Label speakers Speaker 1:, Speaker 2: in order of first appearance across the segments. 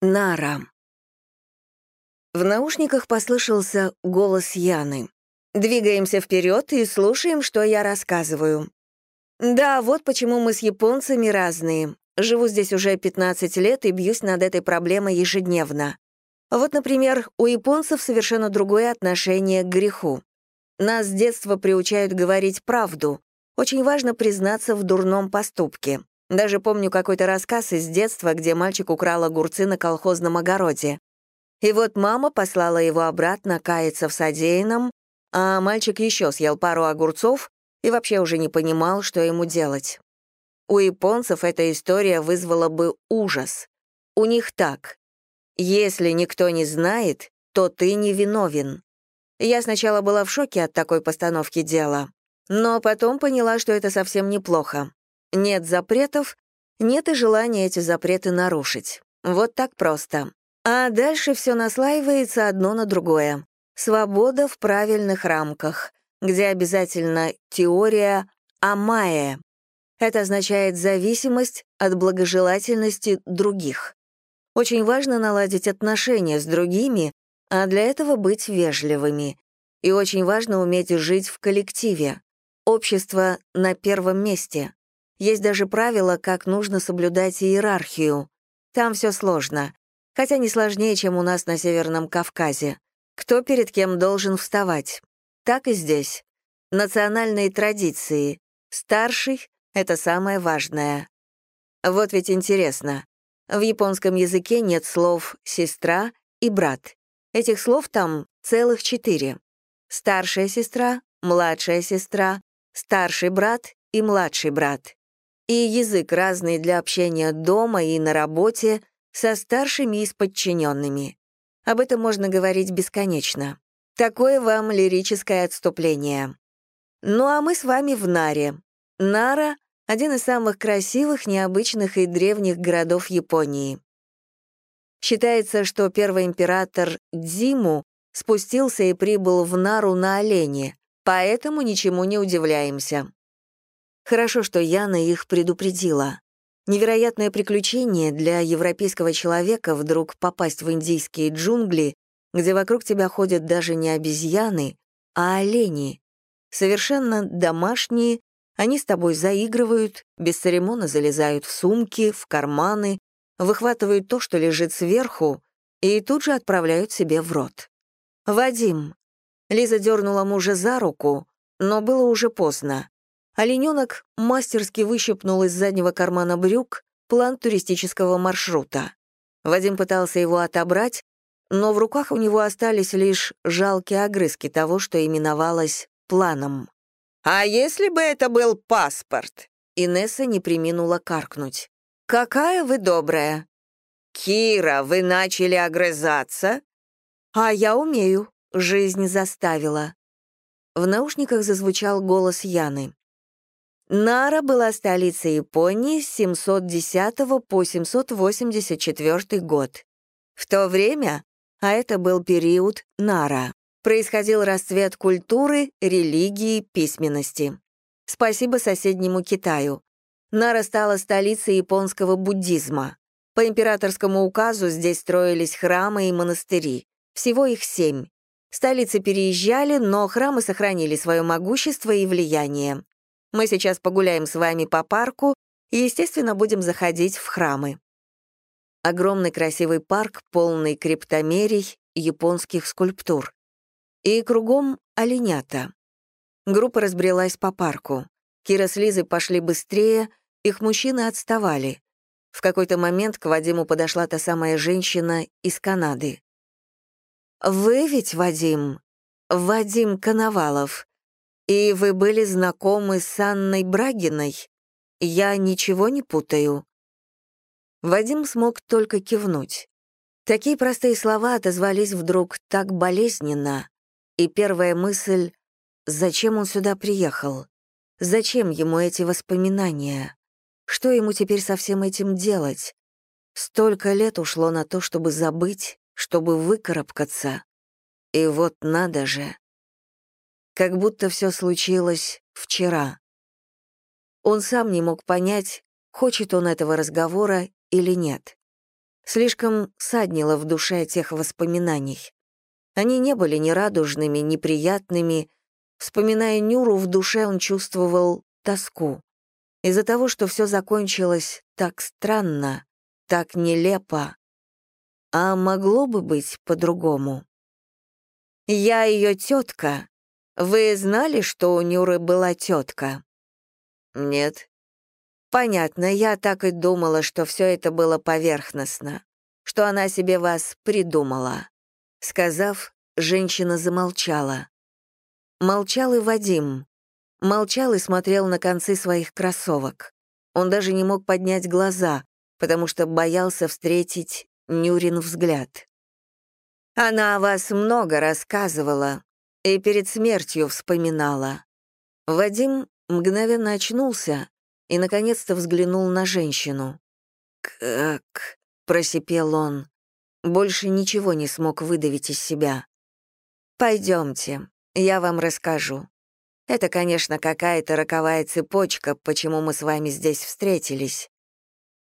Speaker 1: Нара. В наушниках послышался голос Яны. «Двигаемся вперед и слушаем, что я рассказываю». Да, вот почему мы с японцами разные. Живу здесь уже 15 лет и бьюсь над этой проблемой ежедневно. Вот, например, у японцев совершенно другое отношение к греху. Нас с детства приучают говорить правду. Очень важно признаться в дурном поступке. Даже помню какой-то рассказ из детства, где мальчик украл огурцы на колхозном огороде. И вот мама послала его обратно каяться в содеянном, а мальчик еще съел пару огурцов и вообще уже не понимал, что ему делать. У японцев эта история вызвала бы ужас. У них так. Если никто не знает, то ты не виновен. Я сначала была в шоке от такой постановки дела, но потом поняла, что это совсем неплохо. Нет запретов, нет и желания эти запреты нарушить. Вот так просто. А дальше все наслаивается одно на другое. Свобода в правильных рамках, где обязательно теория «амае». Это означает зависимость от благожелательности других. Очень важно наладить отношения с другими, а для этого быть вежливыми. И очень важно уметь жить в коллективе. Общество на первом месте. Есть даже правила, как нужно соблюдать иерархию. Там все сложно, хотя не сложнее, чем у нас на Северном Кавказе. Кто перед кем должен вставать? Так и здесь. Национальные традиции. Старший — это самое важное. Вот ведь интересно. В японском языке нет слов «сестра» и «брат». Этих слов там целых четыре. Старшая сестра, младшая сестра, старший брат и младший брат и язык разный для общения дома и на работе со старшими и с подчиненными. Об этом можно говорить бесконечно. Такое вам лирическое отступление. Ну а мы с вами в Наре. Нара — один из самых красивых, необычных и древних городов Японии. Считается, что первый император Дзиму спустился и прибыл в Нару на олене, поэтому ничему не удивляемся. Хорошо, что Яна их предупредила. Невероятное приключение для европейского человека вдруг попасть в индийские джунгли, где вокруг тебя ходят даже не обезьяны, а олени. Совершенно домашние, они с тобой заигрывают, без церемона залезают в сумки, в карманы, выхватывают то, что лежит сверху, и тут же отправляют себе в рот. «Вадим». Лиза дернула мужа за руку, но было уже поздно. Олененок мастерски выщипнул из заднего кармана брюк план туристического маршрута. Вадим пытался его отобрать, но в руках у него остались лишь жалкие огрызки того, что именовалось планом. «А если бы это был паспорт?» Инесса не приминула каркнуть. «Какая вы добрая!» «Кира, вы начали огрызаться?» «А я умею», — жизнь заставила. В наушниках зазвучал голос Яны. Нара была столицей Японии с 710 по 784 год. В то время, а это был период Нара, происходил расцвет культуры, религии, письменности. Спасибо соседнему Китаю. Нара стала столицей японского буддизма. По императорскому указу здесь строились храмы и монастыри. Всего их семь. Столицы переезжали, но храмы сохранили свое могущество и влияние. Мы сейчас погуляем с вами по парку и, естественно, будем заходить в храмы. Огромный красивый парк, полный криптомерий, японских скульптур. И кругом оленята. Группа разбрелась по парку. Кира с Лизой пошли быстрее, их мужчины отставали. В какой-то момент к Вадиму подошла та самая женщина из Канады. «Вы ведь Вадим? Вадим Коновалов. «И вы были знакомы с Анной Брагиной? Я ничего не путаю?» Вадим смог только кивнуть. Такие простые слова отозвались вдруг так болезненно, и первая мысль — зачем он сюда приехал? Зачем ему эти воспоминания? Что ему теперь со всем этим делать? Столько лет ушло на то, чтобы забыть, чтобы выкарабкаться. И вот надо же как будто все случилось вчера. Он сам не мог понять, хочет он этого разговора или нет. Слишком саднило в душе тех воспоминаний. Они не были ни радужными, ни приятными. Вспоминая Нюру, в душе он чувствовал тоску. Из-за того, что все закончилось так странно, так нелепо. А могло бы быть по-другому? «Я ее тетка. Вы знали, что у Нюры была тетка?»
Speaker 2: «Нет».
Speaker 1: «Понятно, я так и думала, что все это было поверхностно, что она себе вас придумала». Сказав, женщина замолчала. Молчал и Вадим. Молчал и смотрел на концы своих кроссовок. Он даже не мог поднять глаза, потому что боялся встретить Нюрин взгляд. «Она о вас много рассказывала и перед смертью вспоминала». Вадим мгновенно очнулся и, наконец-то, взглянул на женщину. «Как?» — просипел он. Больше ничего не смог выдавить из себя. Пойдемте, я вам расскажу. Это, конечно, какая-то роковая цепочка, почему мы с вами здесь встретились.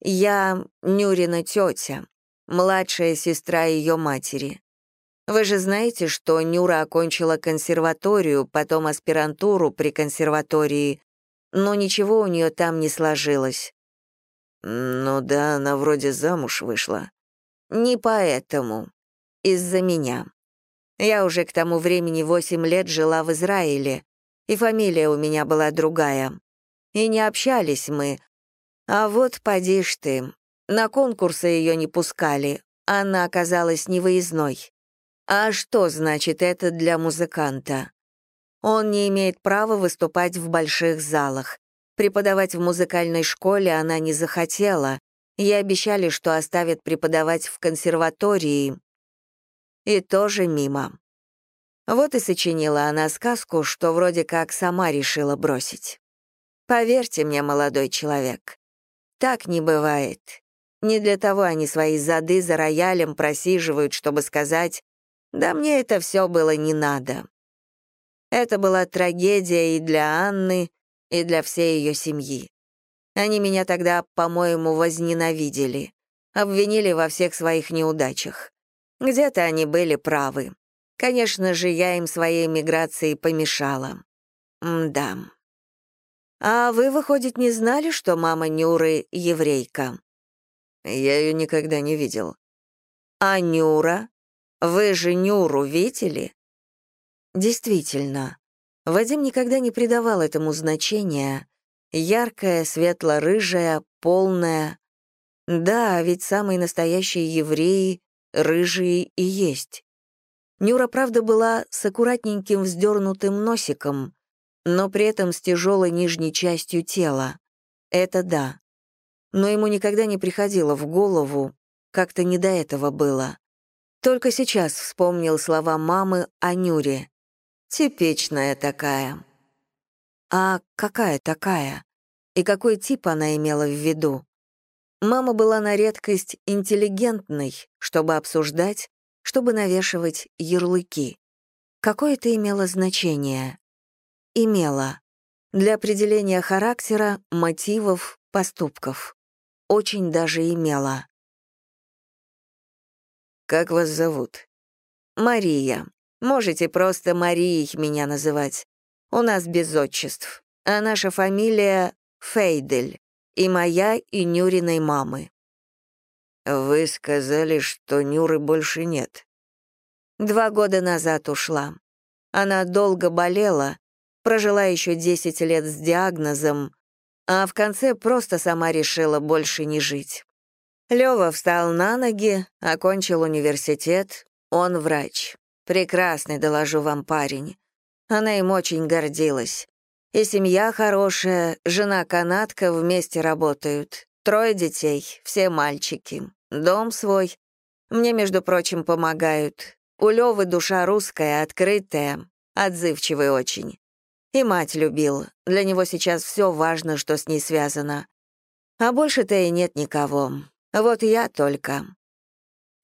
Speaker 1: Я Нюрина тетя, младшая сестра ее матери. Вы же знаете, что Нюра окончила консерваторию, потом аспирантуру при консерватории, но ничего у нее там не сложилось.
Speaker 2: Ну да, она вроде замуж вышла.
Speaker 1: Не поэтому. Из-за меня. Я уже к тому времени восемь лет жила в Израиле, и фамилия у меня была другая. И не общались мы. А вот поди ж ты. На конкурсы ее не пускали, она оказалась невыездной. А что значит это для музыканта? Он не имеет права выступать в больших залах. Преподавать в музыкальной школе она не захотела, Ей обещали, что оставят преподавать в консерватории. И тоже мимо. Вот и сочинила она сказку, что вроде как сама решила бросить. Поверьте мне, молодой человек, так не бывает. Не для того они свои зады за роялем просиживают, чтобы сказать «Да мне это все было не надо». Это была трагедия и для Анны, и для всей ее семьи. Они меня тогда, по-моему, возненавидели, обвинили во всех своих неудачах. Где-то они были правы. Конечно же, я им своей миграцией помешала. да. А вы, выходит, не знали, что мама Нюры — еврейка?
Speaker 2: Я ее никогда не видел.
Speaker 1: А Нюра? Вы же Нюру видели? Действительно, Вадим никогда не придавал этому значения, Яркая, светло-рыжая, полная. Да, ведь самые настоящие евреи рыжие и есть. Нюра, правда, была с аккуратненьким вздернутым носиком, но при этом с тяжелой нижней частью тела. Это да. Но ему никогда не приходило в голову, как-то не до этого было. Только сейчас вспомнил слова мамы о Нюре. Типичная такая. А какая такая? И какой тип она имела в виду? Мама была на редкость интеллигентной, чтобы обсуждать, чтобы навешивать ярлыки. Какое это имело значение? Имело. Для определения характера, мотивов, поступков. Очень даже имело.
Speaker 2: «Как вас зовут?»
Speaker 1: «Мария. Можете просто Марией меня называть. У нас без отчеств. А наша фамилия Фейдель. И моя, и Нюриной мамы.
Speaker 2: Вы сказали, что Нюры больше нет.
Speaker 1: Два года назад ушла. Она долго болела, прожила еще 10 лет с диагнозом, а в конце просто сама решила больше не жить. Лёва встал на ноги, окончил университет, он врач. Прекрасный, доложу вам, парень. Она им очень гордилась. И семья хорошая, жена-канадка вместе работают. Трое детей, все мальчики. Дом свой. Мне, между прочим, помогают. У Лёвы душа русская, открытая, отзывчивый очень. И мать любил. Для него сейчас все важно, что с ней связано. А больше-то и нет никого. Вот я только.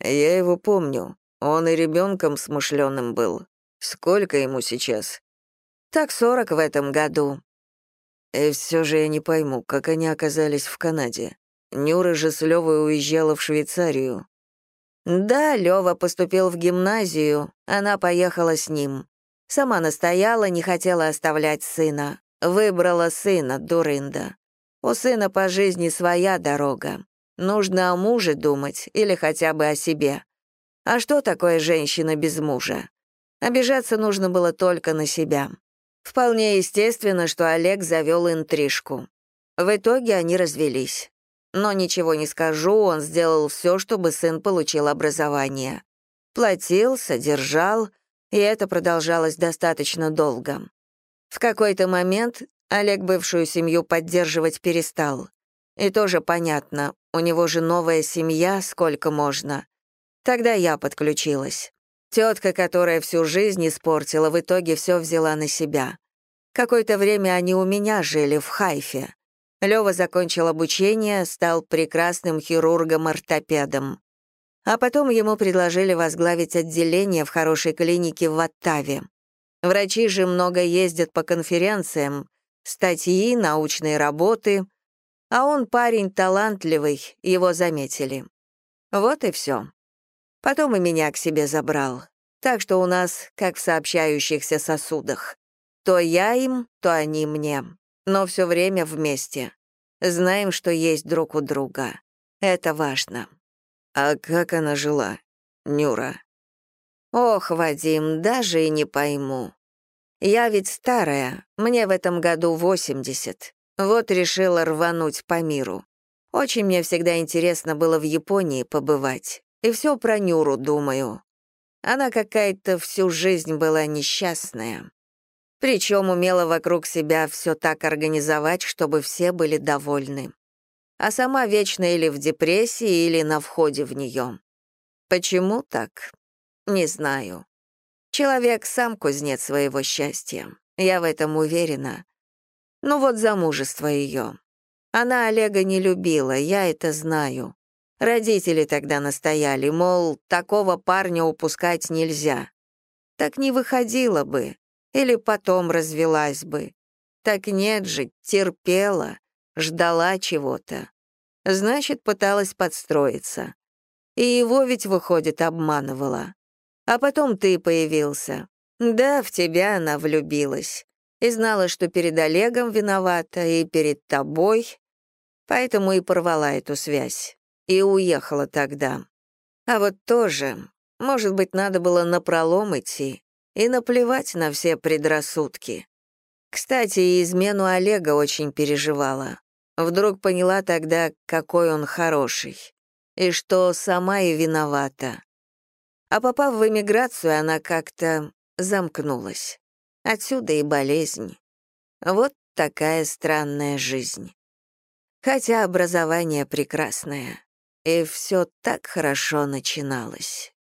Speaker 2: Я его помню. Он и ребенком смышленым был. Сколько ему сейчас?
Speaker 1: Так сорок в этом году.
Speaker 2: И все же я не пойму, как они оказались в Канаде. Нюра же с Лёвой уезжала в Швейцарию.
Speaker 1: Да, Лёва поступил в гимназию, она поехала с ним. Сама настояла, не хотела оставлять сына. Выбрала сына, дурында. У сына по жизни своя дорога. Нужно о муже думать или хотя бы о себе. А что такое женщина без мужа? Обижаться нужно было только на себя. Вполне естественно, что Олег завел интрижку. В итоге они развелись. Но ничего не скажу, он сделал все, чтобы сын получил образование. Платил, содержал, и это продолжалось достаточно долго. В какой-то момент Олег бывшую семью поддерживать перестал. И тоже понятно, у него же новая семья, сколько можно. Тогда я подключилась. Тетка, которая всю жизнь испортила, в итоге все взяла на себя. Какое-то время они у меня жили в Хайфе. Лёва закончил обучение, стал прекрасным хирургом-ортопедом. А потом ему предложили возглавить отделение в хорошей клинике в Оттаве. Врачи же много ездят по конференциям, статьи, научные работы, а он парень талантливый, его заметили. Вот и все. Потом и меня к себе забрал. Так что у нас, как в сообщающихся сосудах. То я им, то они мне но все время вместе. Знаем, что есть друг у друга. Это важно.
Speaker 2: А как она жила, Нюра?
Speaker 1: Ох, Вадим, даже и не пойму. Я ведь старая, мне в этом году 80. Вот решила рвануть по миру. Очень мне всегда интересно было в Японии побывать. И все про Нюру думаю. Она какая-то всю жизнь была несчастная. Причем умела вокруг себя все так организовать, чтобы все были довольны. А сама вечно или в депрессии, или на входе в нее. Почему так? Не знаю. Человек сам кузнец своего счастья. Я в этом уверена. Ну вот замужество ее. Она Олега не любила, я это знаю. Родители тогда настояли, мол, такого парня упускать нельзя. Так не выходило бы. Или потом развелась бы. Так нет же, терпела, ждала чего-то. Значит, пыталась подстроиться. И его ведь, выходит, обманывала. А потом ты появился. Да, в тебя она влюбилась. И знала, что перед Олегом виновата, и перед тобой. Поэтому и порвала эту связь. И уехала тогда. А вот тоже, может быть, надо было напролом идти. И наплевать на все предрассудки. Кстати, и измену Олега очень переживала. Вдруг поняла тогда, какой он хороший. И что сама и виновата. А попав в эмиграцию, она как-то замкнулась. Отсюда и болезнь. Вот такая странная жизнь. Хотя образование прекрасное, и все так хорошо начиналось.